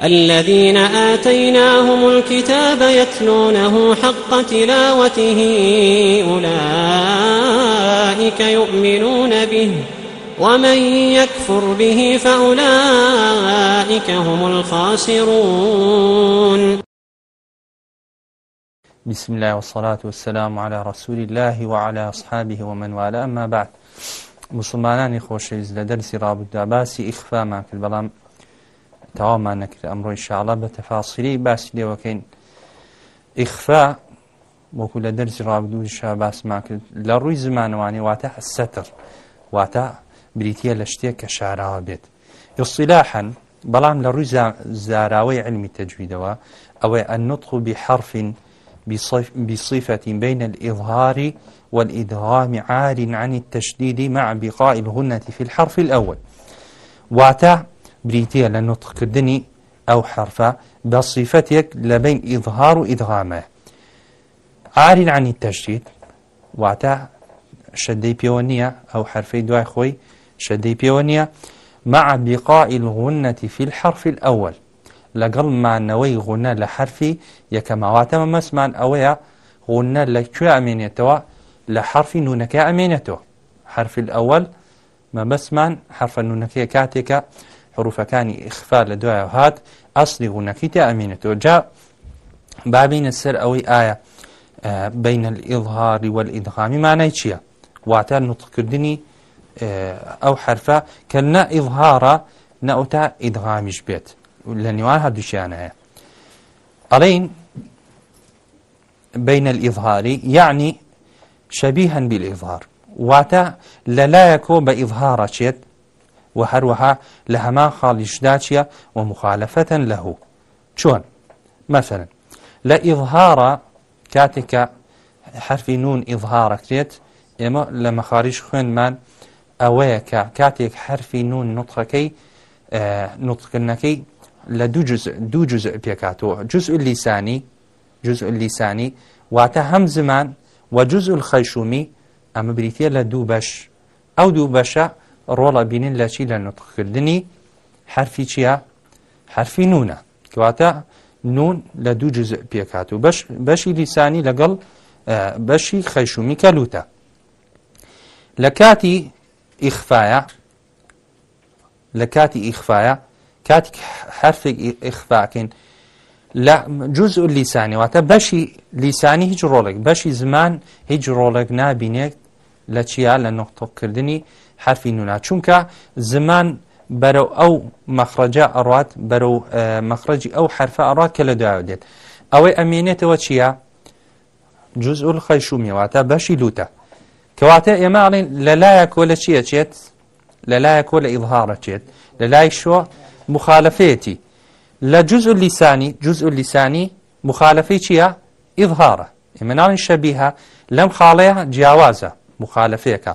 الذين آتيناهم الكتاب يتلونه حق تلاوته أولئك يؤمنون به ومن يكفر به فأولئك هم الخاسرون بسم الله والصلاة والسلام على رسول الله وعلى أصحابه ومن والاه أما بعد مسلمانان خۆشەویست لە دەرسی ڕابدا باسی ئیخفامان کرد بەڵام تەوامان نەکرد ئەمڕۆی شاڵە بە تەفاسیری باسی لێوەکەین ئیخفا وەکو لە دەرج ڕابدووشە باسمان کرد لە ڕووی زمانوانی واتە سەتر واتە بریتە لە شتێک کە شاراوە بێت ئیسیلاحەن بەڵام لە ڕووی زاراوەی علمی تەجویدەوە ئەوەی ئەنوتخ و بحرفین بصفة بين الإظهار والإدغام عار عن التشديد مع بقاء الغنة في الحرف الأول واتا بریتە لە نوتقکردنی ئەو حرفە بە صیفەتێک لە بین ئیظهار و ئیدغامە عاری عنی تەشتیت واتە شدەی پێوە نییە ئەو حرفەی دوای خۆی شدەی پێوە نییە مع بقاء الغنة في الحرف الأول لەگەڵ مانەوەی غونە لە حرفی یەکەماواتەمە مەسمان ئەوەیە غونە لەکوێ ئەمێنێتەوە لە حرفی نونەکە ئەمێنێتەوە حرف الأول مەبەسمان حرفە نونەکەی کاتێکە حروفەکانی ئخفا لە دوایە هات ئەسلی غونەکەی تێ ئەمینێتەوە جا بابینە سەر ئەوەی ئایا بینە ئڵهاری وەئیدخامی مانای چییە واتە نوتکردنی ئەو حرفە کە نە ئڵهارە نەوتا ئیدغامیش بێت لە نێوان هەردووشیانەیە ئەڵین بين الإظهار يعني شبيها بالإظهار واتە لەلایەکۆ بە ئیظهارە چێت و هەروەها لە هەما خاڵیشدا چیە و مخالەفەتەن لەهوو چۆن مەسەرن لە ئیظهارە کاتێککە حرفی نون ئیظهارەکرێت ئێمە لە مەخاریش خوێنمان ئەوەیە کە کاتێک حرفی نون نوتخەکەی نوتکردنەکەی لە دوو جز پێکاتەوە جز لیسانی جز لیسانی واتە هەم زمان و جز خەیشومی ئەمە بریتە لە دوو بەش ئەو دوو بەشە ڕۆڵە بینین لە چی لە نوتخکردنی حرفی چییە؟ حرفی نونە کەواتە نون لە دوو جز پێکات و بەشی لیسانی لەگەڵ بەشی خەیشومی کەلوتە لە کاتی ئیخفاە لە کاتی ئیخفاە کاتێک حرفێک ئیخفاکەین لە جز و لیسانیواتە بەشی لیسانی هیچ ڕۆڵێک بەشی زمان هیچ ڕۆڵێک نابینێت لە چیا لە نقطۆکردنی حرفی نونا چونکە زمان بەرەو ئەو مەخرەجە ئەڕات بەرەو مەخرەجی ئەو حرفە ئەڕات کە لە دوایە دێت ئەوەی ئەمێنێتەوە چییە؟ جز و خەیشومیواتە بەشی لوتە کەواتە ئێمە ئاڵین لەلایە کۆ لە چیە چێت لەلایە کۆ لە ئیڵهاڕە چێت لە لای شۆ مخالفەتی لە جز و لیسانی جز و لیسانی مخالفەی چییە؟ ئیڵهاڕە ئێمە ناڵین شەبیها لەم خاڵەیە جیاوازە مخالفەیەەکە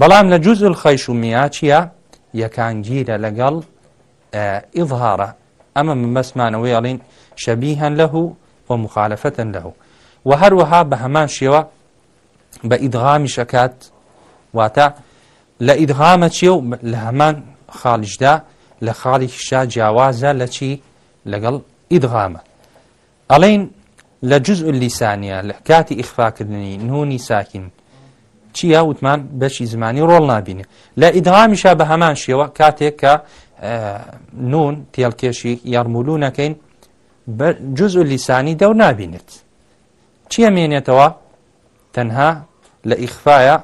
بەڵام لە جوزل خەیش و میاچیە یەکانگیرە لەگەڵ ئیظهارە ئەمە بەسمانەوەی ئەڵین شەبیهەن لەه و مخالەفەتەن لەه و هەروەها بە هەمان شێوە بە ئیدغامی شەکات واتە لە ئیدغامە چی و لە هەمان خاڵشدا لە خاڵی شا جیاوازە لە چی لەگەڵ ئیدغامە ئەڵین لە جز لیسانە لە کاتی ئیخفاکردنی نونی ساکین چی یاوتمان بەشی زمانی ڕۆڵ نبینێ لە ئیدغامیشە بە هەمان شێوە کاتێک کە نون تێڵکێشی یارمولوو نەکەین جز و لیسانی دەو نبینێت چیە مێنێتەوە تەنها لە ئیخفاە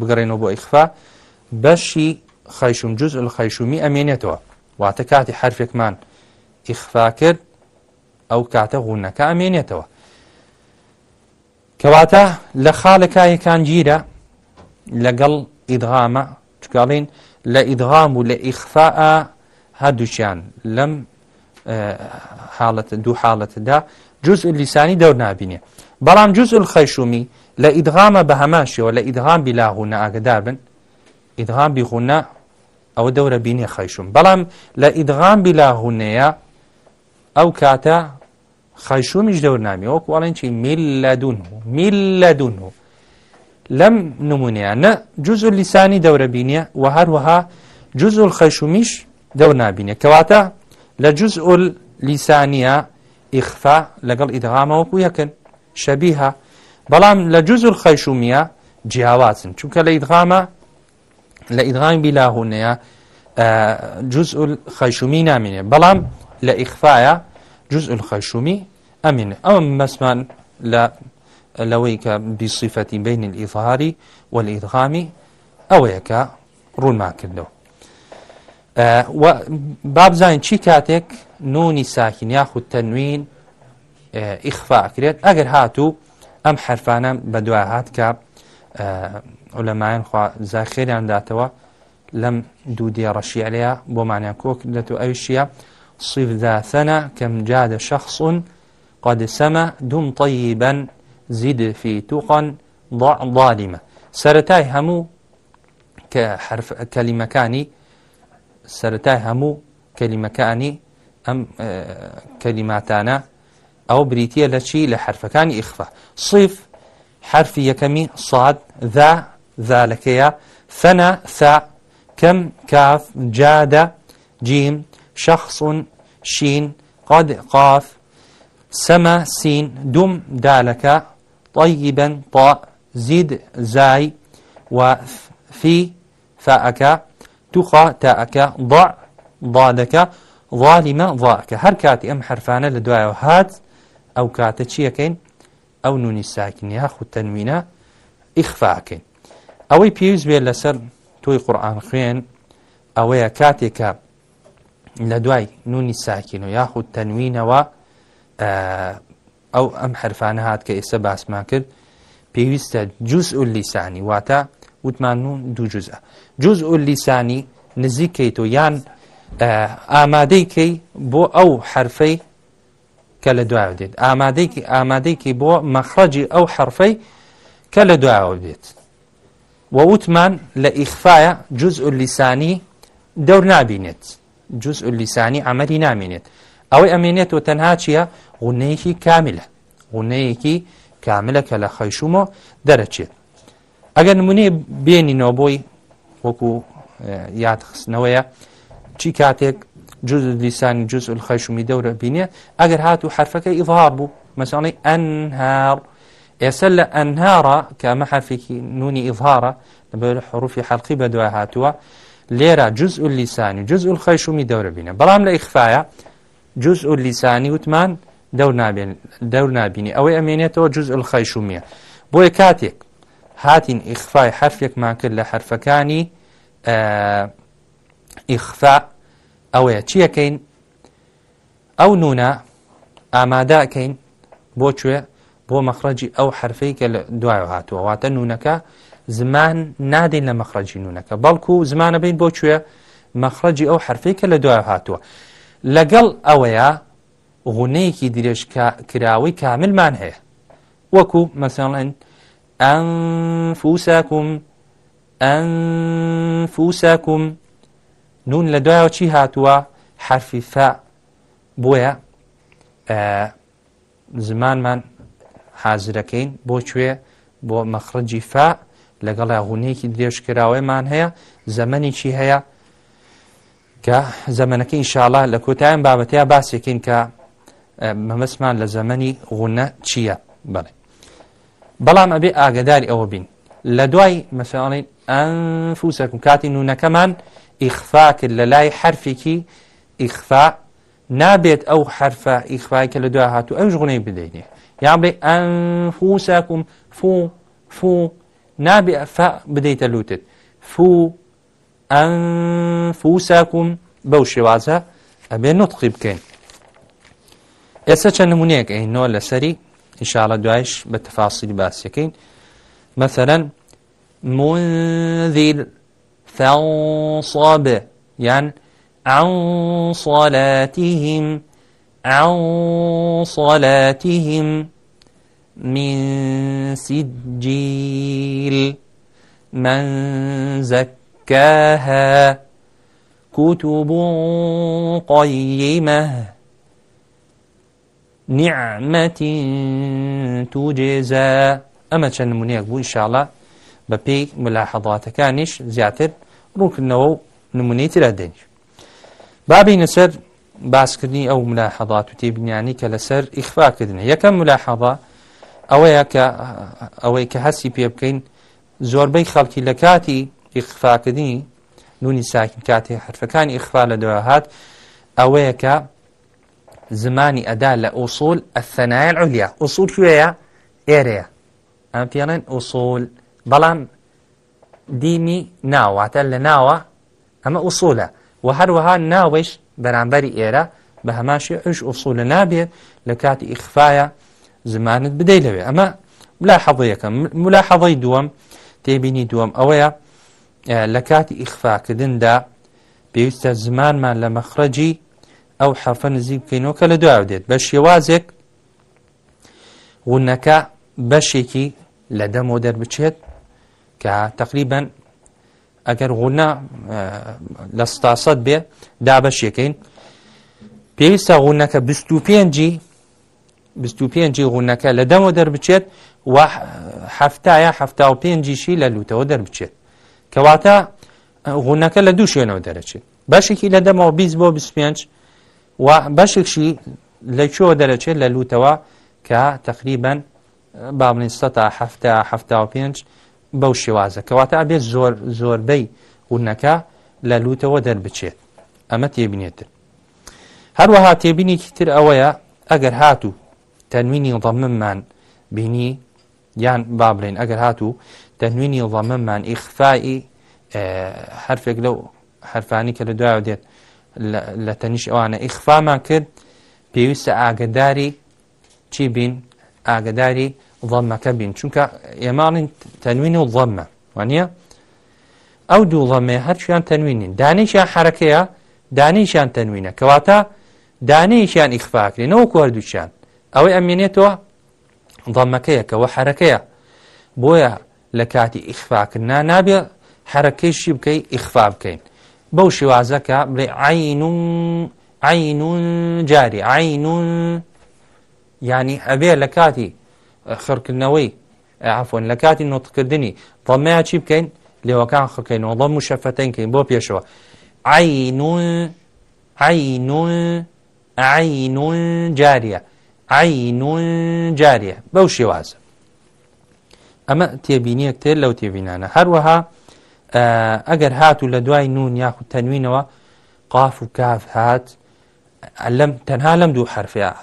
بگەڕێنەوە بۆ ئیخفا بەشی خەیشوم جز لە خەیشومی ئەمێنێتەوە واتە کاتی حرفێکمان ئیخفا کرد ئەو کاتە غونەکە ئەمێنێتەوە کەواتە لە خاڵەکایەکان گیرە لەگەڵ ئیدغامە چکاڵین لە ئیدغام و لە ئیخفاء هەردووچیان لەم حاڵەت دوو حاڵەتدا جوز لیسانی دەور نبینێ بەڵام جوز خەیشومی لە ئیدغامە بە هەماشیەوە لە ئیدغام بیلاهونا ئاگدار بن ئیدغام بیخونا ئەوە دەورە بینێ خەیشوم بەڵام لە ئیدغام بیلاهونەیە ئەو کاتە خەیشومیش دەور نامی وەکوڵێن چی میل لە دوون و میل لە دوون و لەم نمونەیانە جوز و لیسانی دەورە بینە و هەروەها جوز و خەشومیش دەور نبینێ کەواتە لە جوز ئۆل لیسانە ئیخفا لەگەڵ ئیدهامەوەکو یەکن شەبیها بەڵام لە جوز و خەشومیە جیاوازن چونکە لە ئیدغامە لە ئیدغامی بیلاهونەیە جوز و خەشومی نامینێ بەڵام لە ئیخفاە جوز و خەشومی ئەمینە ئەوە مەسمان لە لەوەی کە بیسیفەتی بین الئیفهاری وەلئیدغامی ئەوەیە کە ڕوونمان کردەوە بابزانین چی کاتێک نونی ساکین یاخود تەنوین ئیخفاکرێت ئەگەر هاتوو ئەم حرفانە بە دوای هات کە ئەولەمایان زاخێریانداتەوە لەم دوو دێڕەشی علەیە بۆمانیان کۆکردێت و ئەوی شیە صیف داثەنە کەم جادە شخصون قد سەمە دوم طیبەن زید فی توقان ظالمە سەتای هەموو کە کەلیمەکانی سەتای هەموو کەلیمەکانی ئەم کەلیماتانە ئەو بریتە لە چی لە حرفەکانی ئیخفا صیف حرفی یەکەمی سعاد ذا ذلكەیە ثنا ثا كم كاف جاد جيم شخص شين قد قاف سما سين دم دالك طيبا طاء زيد زاي وفي فاءك تقى تاءك ضع ضالك ظالمة ضاءك هر كاتي أم حرفانا لدوايا وهات أو كاتي تشيكين أو نون الساكن ياخد تنوينة إخفاكين ئەوەی پێویست بێت لەسەر تۆی قورآان خوێن ئەوەیە کاتێکە لە دوای نونی ساکین و یاخود تەنوینەوە ئەو ئەم حرفانە هات کە ئێستا باسمان کرد پێویستە جوز و لیسانی واتە وتمانون دوو جزە جوز و لیسانی نزیکەیت و یان ئامادەیکەی بۆ ئەو حرفەی کە لە دوایە دێت ئامادەیکی ئامادەیکی بۆ مەخرەجی ئەو حرفەی کە لە دوایەوە بێت وەوتمان لە ئیخفاە جوز و لیسانی دەور نابینێت جوز و لیسانی ئەمەری نامێنێت ئەوەی ئەمێنێت و تەنها چییە غونەیەکی کاملە غونەیەکی کاملە کە لە خەیشومەوە دەرەچێت ئەگەر نمونێ بێنینەوە بۆی وەکو یادخستنەوەیە چی کاتێک جز لیسانی جز خەیشومی دەورە بینێ ئەگەر هات و حرفەکە ئیظهار بوو مەساڵی ئەنهار ئێسە لە ئەنهارە کەمە حرفێکی نونی ئیظهارە لەبەر حروفی حەلقی بە دوای هاتووە لێرە جز لیسانی جز خەیشومی دەورە بینە بەڵام لە ئیخفاە جز لیسانی وتمان دەور نابینی ئەوەی ئەمێنێتەوە جز الخەیشومیە بۆیە کاتێک هاتین ئیخفای حرفێکمان کرد لە حرفەکانی ئیخفا ئەوەیە چیەکەین ئەو نونە ئامادەکەین بۆکوێ بۆ مەخرەجی ئەو حرفەی کە لە دوایە هاتووە واتە نونەکە زمان نادەین لە مەخرەجی نونەکە بەڵکو زمانە بین بۆکوێ مەخرەجی ئەو حرفەی کە لە دوایە هاتووە لەگەڵ ئەوەیە غونەیەکی درێژ کراوەی کاملمان هەیە وەکو مەسەڵەن ئەفوساکم ئەفوساکم نون لە دوایەوە چی هاتووە حرفی فا بۆیە زمانمان حازرەکەین بۆ کوێ بۆ مەخرجی فا لەگەڵ غونەیەکی درێژکراوەیمان هەیە زەمەنی چی هەیە کە زەمەنەکە ئینشاءڵە لە کۆتایان بابەتەیە باسیەکەین کە مەمەسمان لە زەمەنی غونە چییە بڵێ بەڵام ئەبێ ئاگداری ئەوە بین لە دوای مەساڵین ئەفوسەکم کاتی نونەکەمان ئیخفا کرد لە لای حرفێکی ئیخفا نابێت ئەو حرفە ئیخفای کە لە دوای هاتو ئەو ژغونەی بدەینێ یان بڵێ ئەفوسەکم فو فو نابێ بدەیتە لوتت فو ئەفوسەکم بەو شێوازە ئەبێ نوتقی بکەین ئێستا چەند نمونەیەک ئەینۆ لەسەری هیشاڵە دوایش بە تەفاسیلی باسیەکەین مەسەرەن منذیر فەڵسڵاب یان ئەوسڵاتیهیم ئەوسڵاتیهیم من سجيل من زكاها كتب قيمه نیعممەتی توجێزە ئەمە چەند نمونەیەک بوو ئینشاءڵە بە پێی ملاحەڵاتەکانیش زیاتر ڕووکردنەوە و نمونەی ترە دێن بابی نەسەر باسکردنی ئەو ملاحەڵات و تێبینیانی کە لەسەر ئیخفاکردنە یەکەم ملاحەڵە ئەوەیە کە ئەوەی کە هەسی پێ بکەین زۆربەی خەڵکی لە کاتی ئیخفاکردنی نونی ساکن کاتی حرفەکانی ئیخفا لە دەوە هات ئەوەیە کە زمانی ئەدا لە ئووسول ئەثەنایل عولیا ئووسول کوێیە ئێرەیە ئەم پێڵێن ئووسول بەڵام دیمی ناواتە لە ناوە ئەمە ئووسولە و هەروەها ناوەش بەرامبەری ئێرە بە هەماشی ئەش ئووسولە نابێت لە کاتی ئیخفاایە زمانت بدەیت لەوێ ئەمە ملا حەڵەکەم ملا حەڵی دووەم تێبینی دووەم ئەوەیە لە کاتی ئیخفاکردندا پێویستە زمانمان لە مەخرەجی ئەو حرفە نزیک بکەینەوە کە لە دوای دێت بە شێوازێک غونەکە بەشێکی لە دەمەوە دەربچێت کە تقریبەن ئەگەر غونا لە ستاسەد بێ دابەشیەکەین پێویستە غونەکە پێنجی پێنجی غونەکە لە دەمەوە دەربچێت و هەفتایە هەفتا و پێنجیشی لە لوتەوە دەربچێت کەواتە غونەکە لە دوو شوێنەوە دەرەچێت باشێکی لە دەمەوە 20 بۆ 25 و بەشێکشی لە چۆ دەرەچێت لە لوتەوە کە تقریبن بابنین ستا هەه پێ بەو شێوازە کەواتە ئابێت زۆر زۆربەی ونەکە لە لوتەوە دەربچێت ئەمە تێبینێتتر هەروەها تێبینێکی تر ئەوەیە ئەگەر هاتوو تەنوینی ڕەمممان بینی یان با بڵێن ئەگەر هاتوو تەنوینی ڕەمممان ئیخفاایی هەرفێک لەو حرفانی کە لە دوایە دێت لە تەنیش ئەوانە ئیخفامان کرد پێویستە ئاگداری چی بین ئاگداری ڵەمەکە بین چونکە ئێماڵین تەنوین و ڵەممە وانە ئەو دوو ڵەمێ هەرچیان تەنوینین دانیشیان حرەکەیە دانیشیان تەنوینە کەواتە دانەیشیان ئیخفاکرێنەوە کواردووشان ئەوەی ئەمێنێتەوە ضەمەکەیەکەوە حرەکەیە بۆیە لە کاتی ئیخفاکردنا نابێ حرەکەیشی بکەی ئیخفا بکەین بەو شێوازەکە بڵێ عینون جاری عینون ینی ئەبێ لە کاتی خڕکردنەوەی عفۆن لە کاتی نۆتکردنی دڵمەیە چی بکەین لێوەکان خڕکەینەوە دڵم و شەفەتەنکەین بۆ پێشەوە عینون عینون عینون جاریە عینون جاریە بەو شێوازە ئەمە تێبینیەک تێر لەو تێبینانە هەروەها ئەگەر هات و لە دوای نون یاخود تەنوینەوە قاف و کاف هات لەم تەنها لەم دوو حرفەیە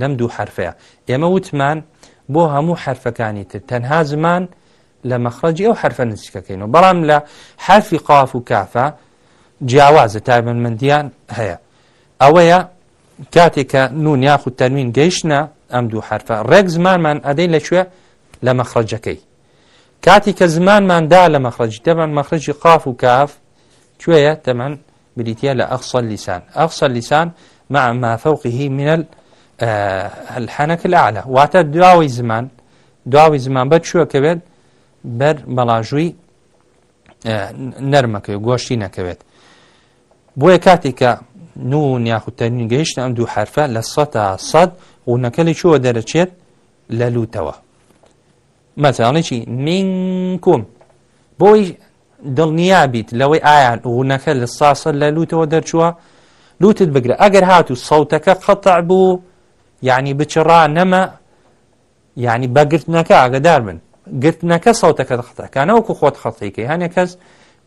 لەم دوو حرفەیە ئێمە وتمان بۆ هەموو حرفەکانی تر تەنها زمان لە مەخرەجی ئەو حرفە نزیکەکەینەوە بەڵام لە حرفی قاف و کافە جیاوازە تایبەنمەندیان هەیە ئەوەیە کاتێکە نون یاخود تەنوین گەیشتە ئەم دوو حرفە ڕێک زمانمان ئەدەی لەکوێ لە مەخرەجەکەی کاتی کە زمانماندا لە مەخرج دەمان مەخرجی قاف و کاف کوێیە تەمەەن بریتە لە ئەخسە لیسان ئەخسە لیسان مع ما فوقه من الحنك الأعلى واتە دواوی زمان دواوی زمان بە چووە کەوێت بەر بەڵاژووی نەرمەکەی گۆشتی نەکەوێت بۆیە کاتی کە نون یاخودتەنین گەیشتە ئەم دوو حرفە لە سە تا سەد ونەکەلی چوە دەرەچێت لە لوتەوە مەتاڵێکی منکم بۆی دڵنیابیت لەوەی ئایان ڕوونەکە لە ساسە لە لوتەوە دەرچووە لوتت بگرە ئەگەر هاتو سەوتەکە قەتع بوو یعنی بچڕا نەمە یعنی بەگرتنەکە ئاگدار بن گرتنەکە سەوتەکە قەتەکانەوەکو خۆت خەتیکەی هەنێک کەس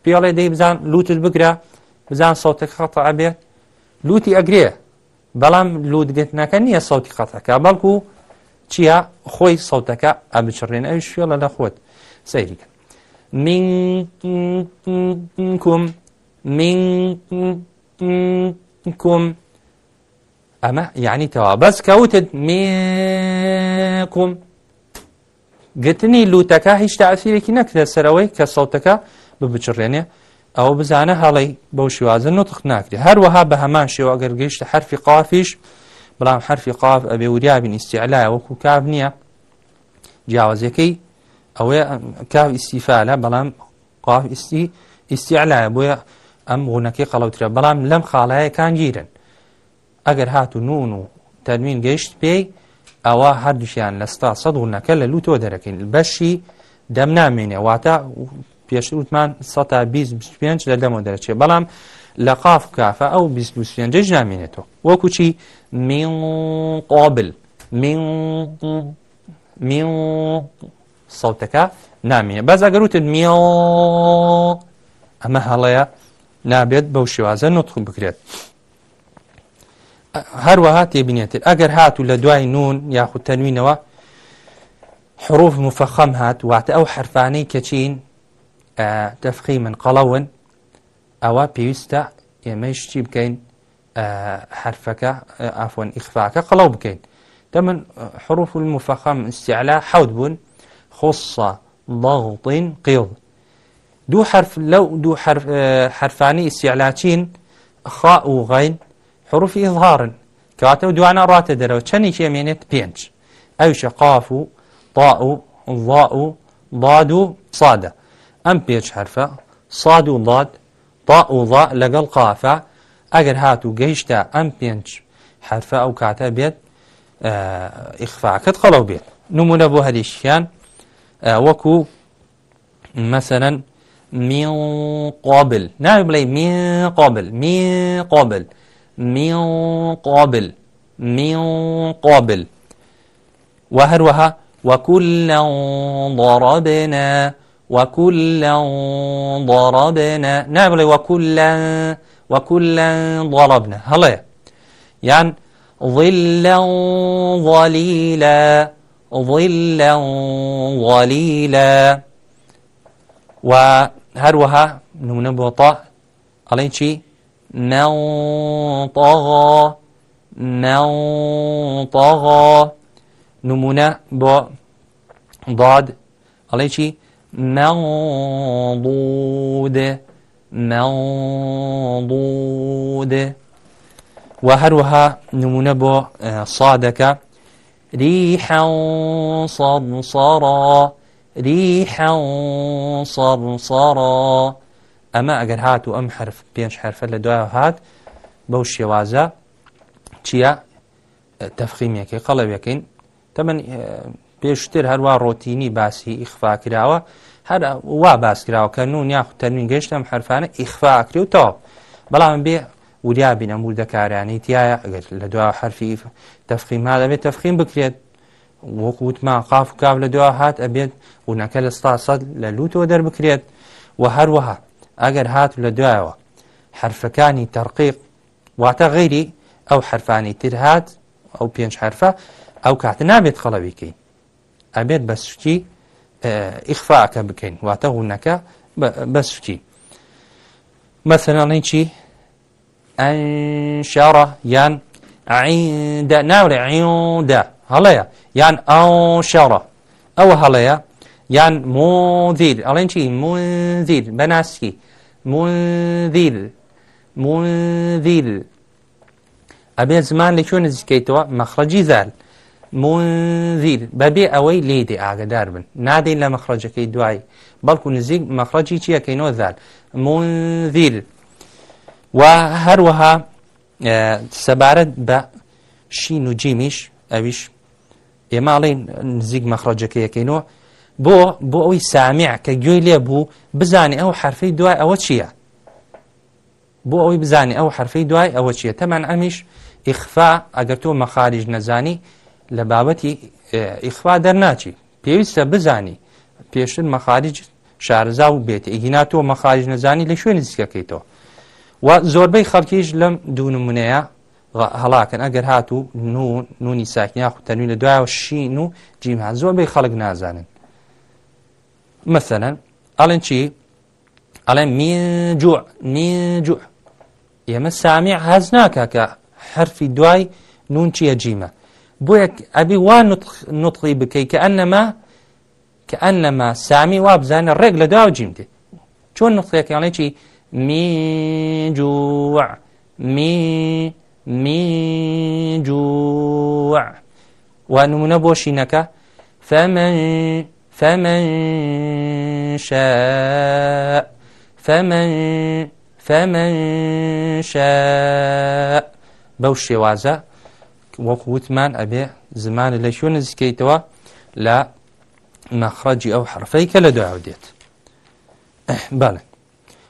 پێڵێ دەی بزان لوتت بگرە بزان سەوتێک خەتە ئەبێت لوتی ئەگرێ بەڵام لوتگرتنەکە نییە سەوتی خەتەکە بەڵکو چیا خۆی سەوتەکە ئەبچڕێن ئەوی شوێڵە لە خۆت سەیریکە منکم منکم ئەمە یعنی تەوا بەس کەوتت مکم گتنی لوتەکە هیچ تاعفیرێکی نەکرێت سەرەوەی کە سەوتەکە ببچڕێنێ ئەو بزانە هەڵی بەو شوازن و تخ ناکرێت هەروەها بە هەمان شێوە گەرگەیشتە حرفی قافیش بەڵام حرفی قاف ئەبێ وریابن ئیسیعلایە وەکو کاب نییە جیاوازەکەی ئەوەیە کاو ئیسیفالە بەڵام قاف ئیستی ئیسیعلایە بۆیە ئەم غونەکەی قەڵەوترە بەڵام لەم خاڵایەکان گیرن ئەگەر هات و نون و تەنوین گەیشت پێی ئەوە هەردووشیان لە ستا سەد غونەکە لە لوتۆ دەرەکەین بەشی دەم نامێنێ واتە پێشوتمان 120 لە دەمەوە دەرەچێ بەڵام لە قاف کافە ئەو بیسپێنجە ژامێنێتەوە وەکو چی من قابل من من سەوتەکە نامێنێ بەزاگەروتن می ئەمە هەڵەیە نابێت بەو شێوازە نوتخ بکرێت. هەروەها تێبینێتێت ئەگەر هاتو لە دوای نون یاخود تەنوینەوە حروف مفەخەم هات واتە ئەو حرفانەی کەچین دەفقی من قەڵەون ئەوە پێویستە ئێمەی شتی بکەین حرفەکە ئافۆن ئیخفاکە قەڵەو بکەین دەمن حروف المفەخەم استیعلا حەوت بوون خۆصە ڵاغڵین قیڵ دوو حرف لەو دوو حرفانی ئیسیعلاچین خا و غین حروفی ئظهارن کەواتە و دوانە ڕاتە دەرەوە چەندێکی ئەمێنێت پێنج ئەوشە قاف و تا و ڵا و ڵاد و سادە ئەم پێنج حرفە ساد و ڵاد تا وڵا لەگەڵ قافە ئەگەر هات و گەیشتە ئەم پێنج حرفە ئەو کاتە بێت ئیخفاکەت خەڵەو بێت نمونە بۆ هەریشیان وەکو مەسەرەن می قابل ناوی بڵێ می قابل می قابل می قابل می قابل و هەروەها وەکولا ضربنا وكلا ضربنا نعم وكلا وكلا ضربنا هلا يعني ظلا ظليلا ظلا ظليلا وهروها نمنا بوطا علين شي نطغى نطغى نمونا بو ضاد علين شي مەڵبوودێ مەڵبوودێ و هەروەها نمونە بۆ سادەکە ریحە سەڕ ریحە سەڕ ئەمە ئەگەر هات و ئەم حرف پێنج حرفە لە دوای هات بەو شێوازە چییە تەفخیمەکەی قەڵەوەکەین تەمەەن پێشتر هەروە ڕۆتینی باسی ئیخفا کراوە هەر وا باسکراوە کە نون یاخود تەنوین گەشتم حرفانە ئیخفاکری و تاپ بەڵام بێ وریابین ئەموردەکارانی تایە ئەگەر لە دوا حرفی تەفقیما دەبێت تەفقیم بکرێت وەکووتمان قاف و کاف لە دوا هات ئەبێت ونەکە لە ستا سەد لە لوتەوە دەربکرێت و هەروەها ئەگەر هات لە دوایەوە حرفەکانی تەرقیق واتە غیری ئەو حرفانی تر هات ئەو پێنج حرفە ئەو کاتە نابێت خەڵەویکەین ئەبێت بە سوکی ئیخفاکە بکەین واتە هوونەکە بە سوکی مەسەناڵی چی ئەشارە یان عیندا ناورێ عیندا هەڵەیە یان ئەو شارە ئەوە هەڵەیە یان مۆدیر ئەڵێن چی مدیر بەناسکی مدیر مدیر ئەبێ زمان لەکوێ نزیکەیتەوە مەخرەجی زال منذیر بەبێ ئەوەی لێدێ ئاگدار بن نادەین لە مەخرەجەکەی دوای بەڵکو نزیک مەخرەجی چیەکەینەوە زار منذیر و هەروەها سەبارەت بە شین و جیمیش ئەویش ئێماڵین نزیک مەخرەجەکەیەکەینەوە بۆ بۆ ئەوی سامیع کە گوێی لێ بوو بزانێ ئەو حرفەی دوای ئەوە چییە بۆ ئەوەی بزانێ ئەو حرفەی دوای ئەوە چییە تەمان ئەمیش ئیخفا ئەگەر تۆ مەخارج نەزانی لە بابەتی ئیخوا دەرناچی پێویستە بزانی پێشتر مەخارج شارزا و بێت ئیگیناتەوە مەخارج نەزانی لە شوێنی دیسکەکەیتەوە و زۆربەی خەڵکیش لەم دوونمونەیە هەڵاکەن ئەگەر هاتوو نون نونی ساکنیا خوتەنوی لە دوایەوە شین و جیمهان زۆربەی خەڵک نازانن مەسەەن ئەڵێن چی ئەڵێ میجوع میجوع ئێمە سامی حەز ناکە کە حرفی دوای نون چیە جیمە بۆیە ئەبی وا نوتقی بکەیت کە ئەنەما کە ئەنەما سامی وا بزانە ڕێک لە داو جیم دێ چۆن نقطەکەڵێکی میجووع می میجووع وا نمونە بۆ شینەکە فەمەن فەمەن شاء فەمەن فەمەن شاء بەو شێوازە وەکو وتمان ئەبێ زمانە لە شو نزیکەیتەوە لە مەخڕەجی ئەو حرفەی کە لە دوعاو دێت بەڵێ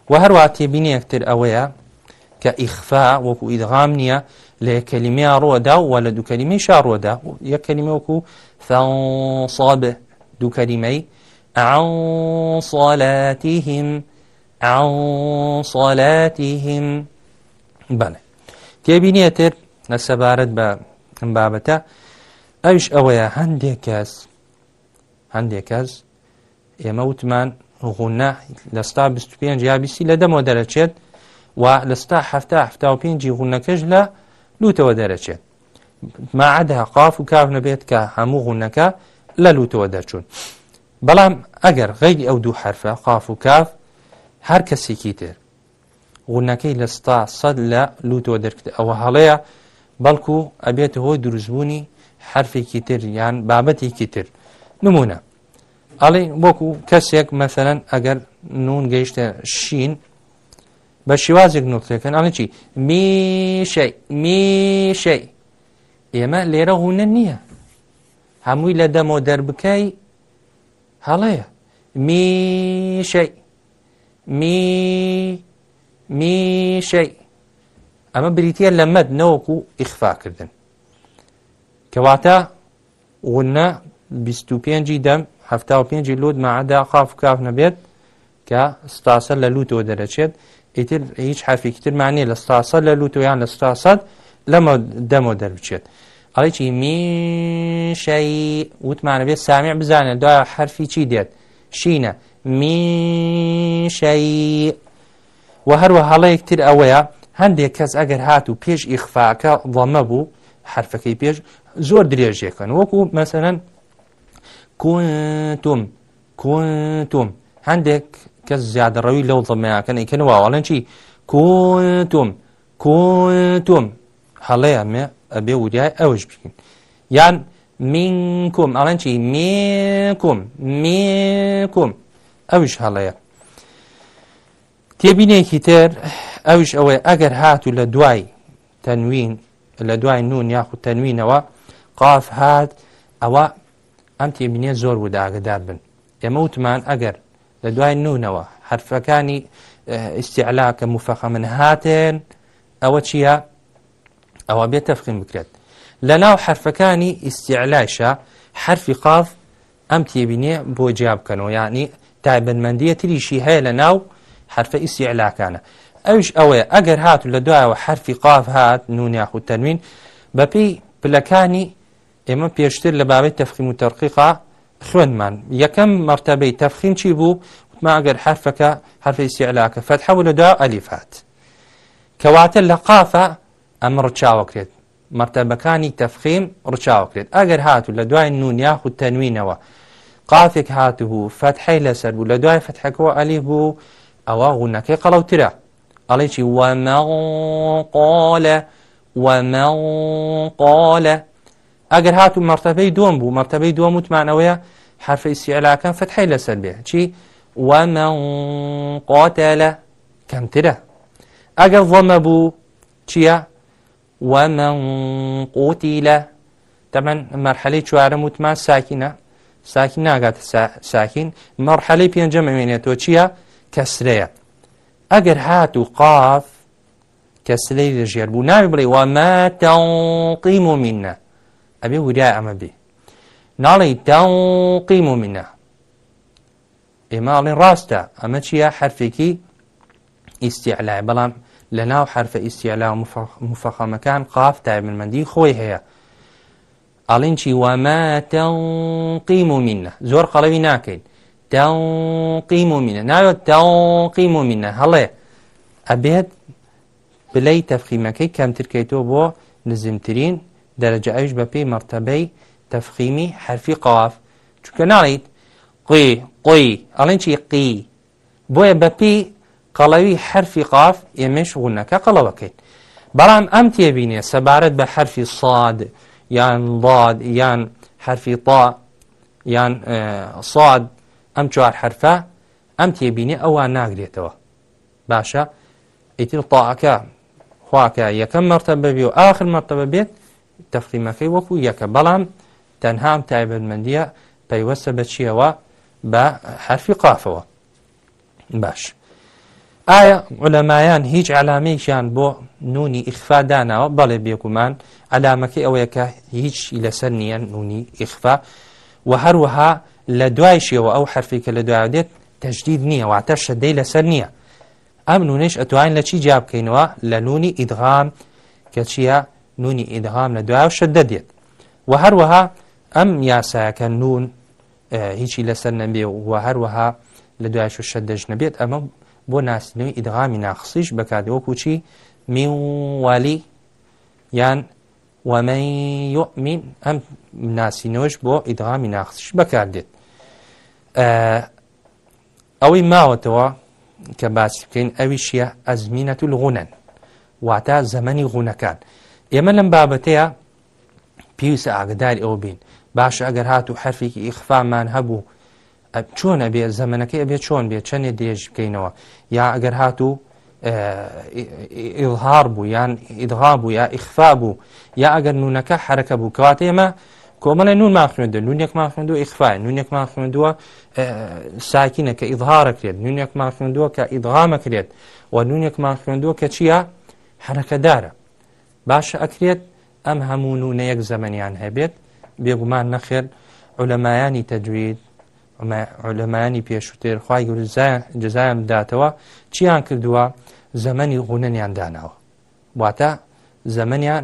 و هەرواتێ بینی یەکتر ئەوەیە کە ئیخفا وەکو ئیدغام نییە لە کەلیمە ڕۆدا و لە دووکەلیمەی شاڕۆدا یەک کەلیمە وەکو فەسابێ دووکەلیمەی عساڵاتیهیم عساڵاتیهیم بەڵێ تێبینیەتر لە سەبارەت بە ئەم بابەتە ئەوش ئەوەیە هەندێک کەس هەندێک کەس ئێمە وتمان غونە لەستا 25 یابیسی لە دەمەوە دەرەچێت و لەستا هەفته و پێنجی غونەکەش لە لوتەوە دەرەچێت ماعادها قاف و کاف نەبێت کە هەموو غونەکە لە لوتەوە دەچون بەڵام ئەگەر غەیری ئەو دوو حرفە قاف و کاف هەر کەسێکی تر غونەکەی لە ستا سەد لە لوتەوە دەرکرد ئەوە هەڵەیە بەڵکو ئەبێتە هۆی دروستبوونی حرفێکی تر یان بابەتێکی تر نمونە ئەڵێ وەکو کەسێک مەسەرەن ئەگەر نون گەیشتە شین بە شیوازێک نوتێکەکەن ئەڵێ چی میشەی میشەی ئێمە لێرە هوونە نییە هەمووی لە دەمۆ دەربکەی هەڵەیە میشەی می میشەی ئەمە بریتە لە مەد نەوەکو ئیخفاکردن کەواتە ونە 25 دەم هەفتا پێ لود مەعدا قاف کاف نەبێت کە ستاسە لە لوتۆ دەرەچێت ئیتر هیچ حرفێکترمانێ لە ستاسە لە لوتۆیان لە ستاسەد لەمە دەمەوە دەربچێت ئەڵێکی میشایی وتمانە بێت سامی بزانێت دو حرفی چی دێت شینە میشایی و هەروە هەڵەیەکتر ئەوەیە هەندێک کەس ئەگەر هات و پێش ئیخفاکە ڵەمە بوو حرفەکەی پێش زۆر درێژێکن وەکو مەسەرەن کوتم کوتم هەندێک کەس زیادەڕەوی لەو ڵەمەیەکەن ئیکەنەوەڵەن چی کوتم کوتم هەڵەیە مێ ئەبێ وریای ئەوش بکەین یان مینکم ئەڵەن چی مێکم مێکم ئەوش هەڵەیە تێبینێکی تر ئەوش ئەوەی ئەگەر هاتو لە دوای تەنوین لە دوای نون یاخود تەنوینەوە قاف هات ئەوە ئەم تێبینێ زۆر وداگەدار بن ئێمە وتمان ئەگەر لە دوای نونەوە حرفەکانی استیعلا کە مفەخە من هاتن ئەوە چییە؟ ئەوە بێت تەفقین بکرێت لە ناو حرفەکانی ئیسیعلایشە حرفی قاف ئەم تێبینێ بۆ جیاب بکەنەوە یعنی تایبەتمەندیە تریشی هەیە لە ناو حرفە ئیسیعلاکانە ئەوش ئەوەیە ئەگەر هاتو لە دوایەوە حرفی قاف هات نون یاخود تەنوین بەپی پلەکانی ئێمە پێشتر لە بابەی تەفخیم و تەرقیقا خوێنمان یەکەم مەرتەبەی تەفخیم چی بوو ما ئەگەر حرفەکە حرفی سیعلاکە فەتحەوە لە دا ئەلیفات کەواتە لە قافە ئەمە ڕچاوەکرێت مەرتەبەکانی تەفخیم ڕچاوەکرێت ئەگەر هاتو لە دوای نون یاخود تەنوینەوە قافێک هاتوبوو فەتحەی لەسەر بوو لە دوای فەتحەکەەوە ئەلی بوو ئەوە غونەکەی قەڵەوترە ئەڵێکی وەمەقالە وەمەقالە ئەگەر هات و مەرتەبەی دوم بوو مەرتەبەی دوم وتمانەوەیە حرفی سیعلاکان فتحی لەسەر بێ چی وەمەقاتەلە کەمترە ئەگەر ظەمە بوو چییە وەمەقوتیلە تەمەەن مەرحەلەی چوارم وتمان ساکینە ساکین ناگاتە ساکین مەرحەلەی پێنجەمە وێنێتەوە چییە کەسرەیە ئەگەر هات و قاف کەسلەی لەژێر بوو ناوی بڵێ وەمە تەقیم و منە ئەبێ وریای ئەمە بێ ناڵی تەقیم و منە ئێماڵی ڕاستە ئەمە چیە حرفێکی ئیسیعلای بەڵام لە ناو حرفە ئیسیالا و مفەخەمەکان قاف تایبمەندی خۆی هەیە ئاڵین چی وەمە تەقیم و منە زۆر قەڵەوی ناکەین داقی مومینە ناوێت داقی مومینە هەڵێ ئەبێت بلەی تەفخیمەکەی کەمترکەیتەوە بۆ نزمترین دەرەجە ئەوش بە پێی مەرتەبەی تەفخیمی حرفی قواف چونکە ناڵیت قی قی ئەڵێن چی قی بۆیە بەپی قەڵەوی حرفی قاف ئێمەش غونەکە قەڵەوەکەیت بەڵام ئەم تێبینێ سەبارەت بە حرفی ساد یان ڵاد یان حرفی تا یان ساد ئەم چوار حرفە ئەم تێبینی ئەوان ناگرێتەوە باشە ئیتر تاعەکە خواکە یەکەم مەرتە بەبی و آخر مەرتەبە بێت تەفریمەکەی وەکو یەکە بەڵام تەنهام تایبەتمەندیە پەیوەستە بە چیەوە بە حرفی قافەوە باش ئایا ئۆلەمایان هیچ علامەیەکیان بۆ نونی ئیخفا داناوە بەڵێ بێگومان علامەکەی ئەوەیەکە هیچ لەسەر نییە نونی ئیخفا و هەروەها لە دوایشیەوە ئەو حرفی کە لە دوایدێت تەجدید نییە واتە شەدەی لەسەر نییە ئەم نونش ئەتوانین لە چی جیاب بکەینەوە لە نونی ئیدغام کە چییە نونی ئیدغام لە دوای شە دەدێت و هەروەها ئەم یاساکە نون هیچی لەسەر نەبێ و هەروەها لە دوایش و شە دەژنەبێت ئەمە بۆ ناسنەوەی ئیدغامی ناخسیش بەکاتەوە کوچی میوالی یان ومن يؤمن ئەم ناسینۆش بۆ ئیدغامی ناخش بەکار دێت ئەوەی ماوەتەوە کە باسی بکەین ئەوی شیە ئەزمینەت و لغونەن واتە زەمەنی غونەکان ئێمە لەم بابەتەیە پێویستە ئاگداری ئەو بین باش ئەگەر هات و حرفێکی ئیخفامان هەبوو چۆنە بێ زەمنەکەی ئەبێ چۆن بێ چەندێ درێژ بکەینەوە یا ئەگەر هات و ئیڵهار بوو یان ئیدغا بوو یا ئیخفا بوو یا ئەگەر نونەکە حرەکە بوو کەوات ئێمە کۆمەڵی نونمان خوێندە نونێکمان خوێندووە ئیخفای نونێکمان خوێندووە ساکینە کە ئیدهارەکرێت نونێکمان خوێندووە کە ئیدغامەکرێت و نونێکمان خوێندووە کە چییە حرەکەدارە باشە ئەکرێت ئەم هەموو نونە یەک زەمەنیان هەبێت بێگومان نەخێت عولەمایانی تەجوید ئەمەعلەمانی پێشوتێر خی جزایم داتەوە چیان کردووە زەمەنی غونەنیان داناوە واتە زەمەنیان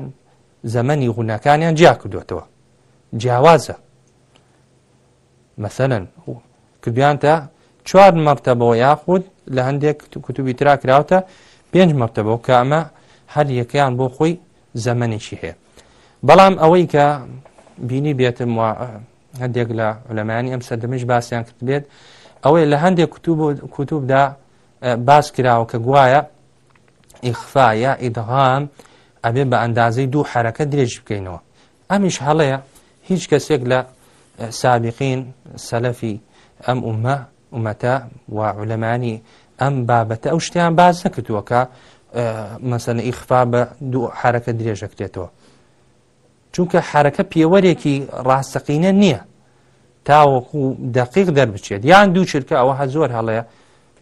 زەمەنی غونەکانیان جیا کردوێتەوە جیاوازە مەسەن کردیان تا چوار مەرتەبەوە یاخود لە هەندێک کتوبی تررا کراوتە پێنج مەرتەبەوە کە ئەمە هەر یەکەیان بۆ خۆی زەمەێکی هەیە بەڵام ئەوەی کە بینی بێتم هەندێک لە لەمانی ئەم سەردەمەش باسییان کرد بێت ئەوەی لە هەندێک کوتوبدا باس کراوە کە گوایە ئیخفاە ئیدهام ئەبێ بە ئەندازەی دوو حرەکە درێژ بکەینەوە ئەمیش هەڵەیە هیچ کەسێک لە سابقین سەلەفی ئەم ئومە ئومەتە و عولەمانی ئەم بابەتە ئەو شتیان باز نەکردووەکە مەسەنە ئیخفا بە دوو حرەکە درێژەکرێتەوە چونکە حرەکە پێوەرێکی ڕاستەقینە نییە تاوەکو دەقیق دەربچێت یان دوو چرکە ئەوە هە زۆر هەڵەیە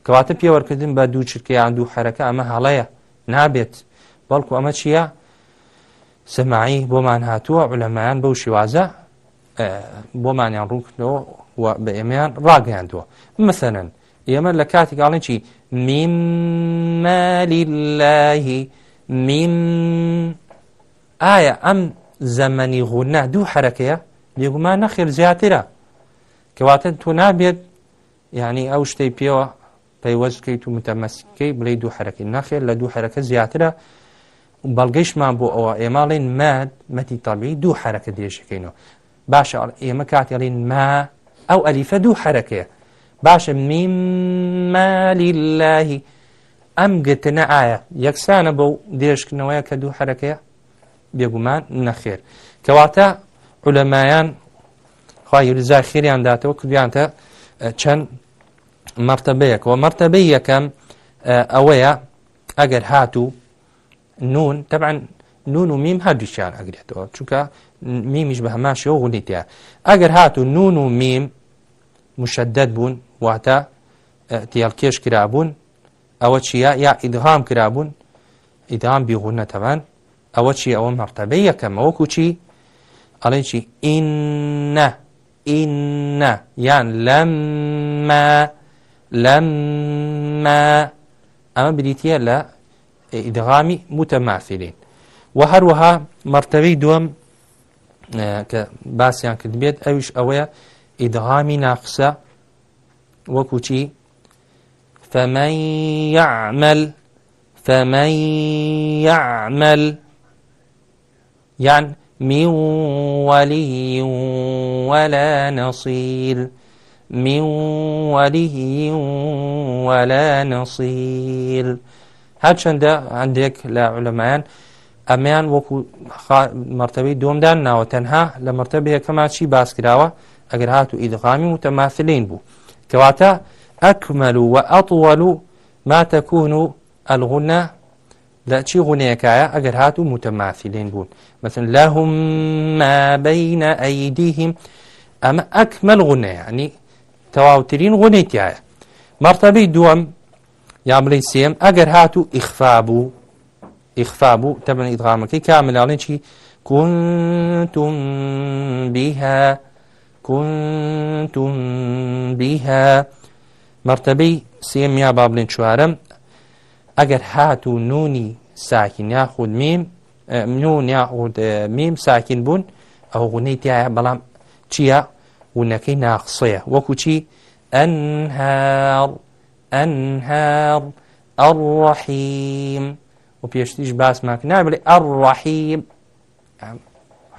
کەواتە پێوەرکردن بە دوو چرکە یان دوو حرەکە ئەمە هەڵەیە نابێت بەڵکو ئەمە چییە؟ سماعی بۆمان هاتووە ئولەمایان بەو شیوازە بۆمانیان ڕووکردنەوە بە ئێمەیان ڕاگەیاندووە مثلەن ئێمە لە کاتێکگاڵێن چی میمەلیلهی میم ئایا ئەم زەمەنی غونا دوو حرەکەیە بێگومان نەخێر زیاترە کەواتە تۆ نابێت یعنی ئەو شتەی پێوە پەیوەزکەیت و متەمەسکەی بڵێ دوو حرەکەی نەخێر لە دوو حرەکە زیاترە بەڵگەیشمان بۆ ئەوە ئێماڵێن ماد مەتی تەبی دوو حرەکە درێژەکەینەوە باشە ئێمە کاتیڵین ما ئەو ئەلیفە دوو حرەکەیە باشە میممالی اللهی ئەم گتنە ئایا یەکسانە بەو درێژکردنەوەی کە دوو حرەکەیە بێگومان نەخێر کەواتە عولەمایان خی رزای خێریان داتەوە کردیانتە چەند مرتبەیەکەوە مرتبە یەکەم ئەوەیە ئەگەر هاتوو نون طبعا نون و میم هەردووشیان ئەگرێتەوە چونکە میمیش بە هەمان شێوە غونیتە ئەگەر هاتوو نون و میم مشدد بوون واتە تێڵکێش کرابوون ئەوە چیە یا ئیدهام کرابوون ئیدام بیغونەتەوان ئەوە چی ئەوە مەرتەبە یەکەم ئەوە کوچی ئەڵێن چی ئینە ئینە یان لەمە لەمە ئەمە بریتە لە ئیدغامی متەماسیلین و هەروەها مەرتەبەی دووەم کە باسییان کرد بێت ئەوش ئەوەیە ئیدغامی ناقسە وەکو چی فمن يعمل فمن يعمل یان من ولی ولا نصير من ولی ولا نصير هەرچەندە هەندێک لە علەمایان ئەمەیان وەکو مرتبەی دۆمدان ناوە تەنها لە مرتبە یەکەمان چی باس کراوە ئەگەر هات و ئیدغامی متەماثلین بوو کەواتە ئەکمەل و وە ئەتوەل و ما تەکون و ئەلغونە لە چی غونەیەکایە ئەگەر هات و متەماسیلین بوون مەسن لە هم مابینە ئەیدیهیم ئەمە ئەکمەل غونەیە ینی تەواوترین غونێتیایە مەرتەبی دووەم یان بڵی سێم ئەگەر هات و ئیخفا بوو ئیخفا بوو تەبن ئیدغامەکەی کاملاڵێکی كنتم بها كنتم بها مرتبەی سێم یا با بڵێن چوارم ئەگەر هات و نونی ساکین یاخود میم نون یاخود میم ساکین بوون ئەو غونەی تایە بەڵام چییە ونەکەی ناخسەیە وەکو چی ئەنهار ئەنهار ئەڕحیم و پێشتیش باسمان نابێ ئەڕحیم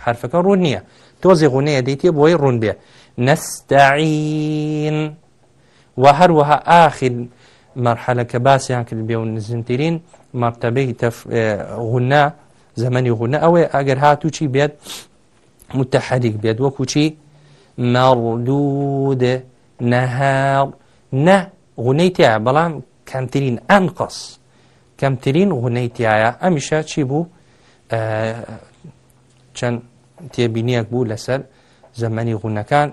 حرفەکە ڕوون نییە تۆزی غونەیە دەیتێ بۆی ڕوون بێ نەستعین و هەروەها ئاخین مەرحەلە کە باسییان کرد بێ و نزمترین مرتبەی غنا زەمەنی غونە ئەوەی ئەگەر هاتوچی بێت متتەحەریک بێت وەکو چی مەڕدودێ نەها نە غونەی تایە بەڵام کەمترین ئەنقس کەمترین غونەی تایە ئەمیشە چی بوو چەند تێبینیەک بوو لەسەر زەمەنی غونەکان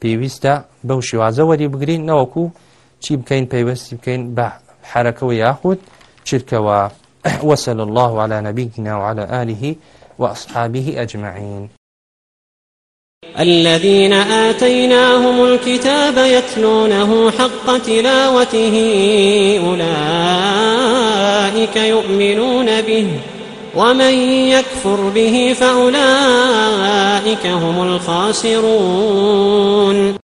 پێویستە بەو شێوازە وەری بگرین نەوەکو چی بکەین پەیوەستی بکەین بە حرەکەەوە یاخود چرکەوە وصل الله على نبينا وعلى آله وأصحابه أجمعين الذين آتيناهم الكتاب يتلونه حق تلاوته أولئك يؤمنون به ومن يكفر به فأولئك هم الخاسرون